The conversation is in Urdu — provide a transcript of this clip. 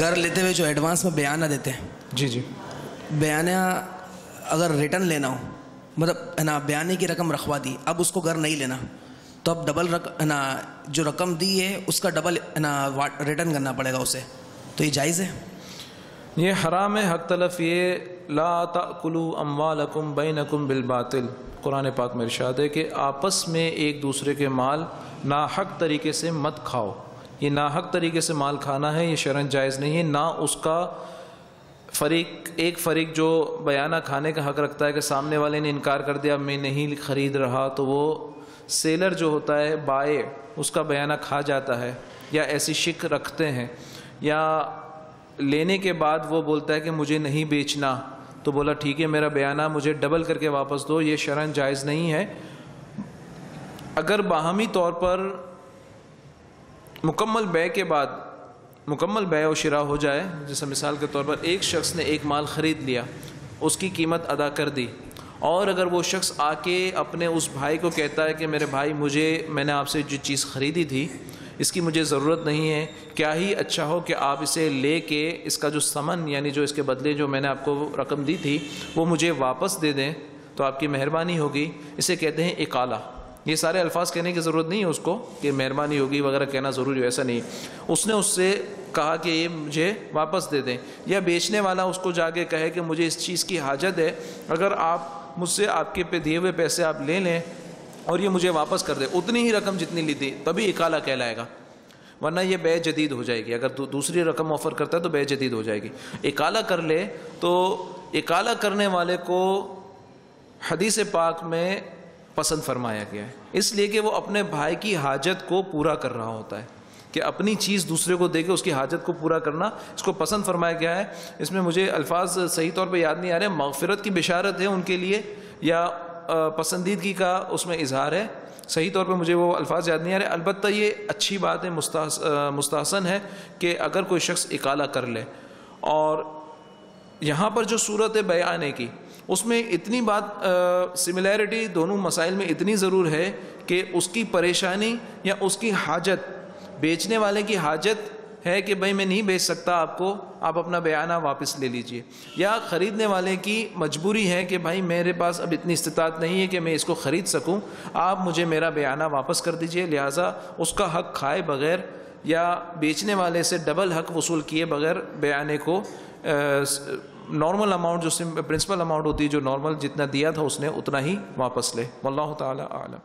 گھر لیتے ہوئے جو ایڈوانس میں بیانہ دیتے ہیں. جی جی۔ بیانہ اگر ریٹرن لینا ہو مطلب ہے نا بیانے کی رقم رکھوا دی اب اس کو گھر نہیں لینا تو اب ڈبل رقم ہے نا جو رقم دی ہے اس کا ڈبل ہے نا ریٹرن کرنا پڑے گا اسے. تو یہ جائز ہے؟ یہ حرام ہے حق تلف یہ لا تأکلوا اموالکم بینکم بالباطل. قرآن پاک میں ارشاد ہے کہ آپس میں ایک دوسرے کے مال ناحق طریقے سے مت کھاؤ۔ یہ ناحق طریقے سے مال کھانا ہے، یہ شرن جائز نہیں ہے نہ اس کا فریق، ایک فریق جو بیانہ کھانے کا حق رکھتا ہے کہ سامنے والے نے انکار کر دیا، میں نہیں خرید رہا، تو وہ سیلر جو ہوتا ہے، بائے، اس کا بیانہ کھا جاتا ہے یا ایسی شک رکھتے ہیں یا لینے کے بعد وہ بولتا ہے کہ مجھے نہیں بیچنا، تو بولا ٹھیک ہے، میرا بیانہ مجھے ڈبل کر کے واپس دو، یہ شرن جائز نہیں ہے۔ اگر باہمی طور پر مکمل بے کے بعد مکمل بے و شرا ہو جائے، جیسے مثال کے طور پر ایک شخص نے ایک مال خرید لیا، اس کی قیمت ادا کر دی۔ اور اگر وہ شخص آ کے اپنے اس بھائی کو کہتا ہے کہ میرے بھائی، مجھے، میں نے آپ سے جو چیز خریدی تھی، اس کی مجھے ضرورت نہیں ہے، کیا ہی اچھا ہو کہ آپ اسے لے کے اس کا جو سمن یعنی جو اس کے بدلے جو میں نے آپ کو رقم دی تھی، وہ مجھے واپس دے دیں، تو آپ کی مہربانی ہوگی۔ اسے کہتے ہیں اکالا یہ سارے الفاظ کہنے کی ضرورت نہیں ہے اس کو کہ مہربانی ہوگی وغیرہ کہنا ضروری ہو، ایسا نہیں۔ اس نے اس سے کہا کہ یہ مجھے واپس دے دیں۔ یا بیچنے والا اس کو جا کے کہے کہ مجھے اس چیز کی حاجت ہے، اگر آپ مجھ سے آپ کے پہ دیے ہوئے پیسے آپ لے لیں اور یہ مجھے واپس کر دیں۔ اتنی ہی رقم جتنی لی تھی، تبھی اکالا کہلائے گا۔ ورنہ یہ بے جدید ہو جائے گی۔ اگر دوسری رقم آفر کرتا ہے تو بے جدید ہو جائے گی۔ اکالا کر لے تو اکالا کرنے والے کو حدیث پاک میں پسند فرمایا گیا ہے۔ اس لیے کہ وہ اپنے بھائی کی حاجت کو پورا کر رہا ہوتا ہے۔ کہ اپنی چیز دوسرے کو دے کے اس کی حاجت کو پورا کرنا اس کو پسند فرمایا گیا ہے۔ اس میں مجھے الفاظ صحیح طور پہ یاد نہیں آ رہے۔ مغفرت کی بشارت ہے ان کے لیے یا پسندیدگی کا اس میں اظہار ہے۔ صحیح طور پہ مجھے وہ الفاظ یاد نہیں آ رہے۔ البتہ یہ اچھی بات ہے مستحسن ہے کہ اگر کوئی شخص اکالا کر لے اور یہاں پر جو صورت ہے بیانے کی اس میں اتنی بات سملیرٹی دونوں مسائل میں اتنی ضرور ہے کہ اس کی پریشانی یا اس کی حاجت، بیچنے والے کی حاجت ہے کہ بھائی میں نہیں بیچ سکتا آپ کو، آپ اپنا بیانہ واپس لے لیجیے۔ یا خریدنے والے کی مجبوری ہے کہ بھائی میرے پاس اب اتنی استطاعت نہیں ہے کہ میں اس کو خرید سکوں، آپ مجھے میرا بیانہ واپس کر دیجیے۔ لہٰذا اس کا حق کھائے بغیر یا بیچنے والے سے ڈبل حق وصول کیے بغیر بیانے کو نارمل اماؤنٹ جو پرنسپل اماؤنٹ ہوتی ہے، جو نارمل جتنا دیا تھا اس نے اتنا ہی واپس لے۔ واللہ تعالی عالم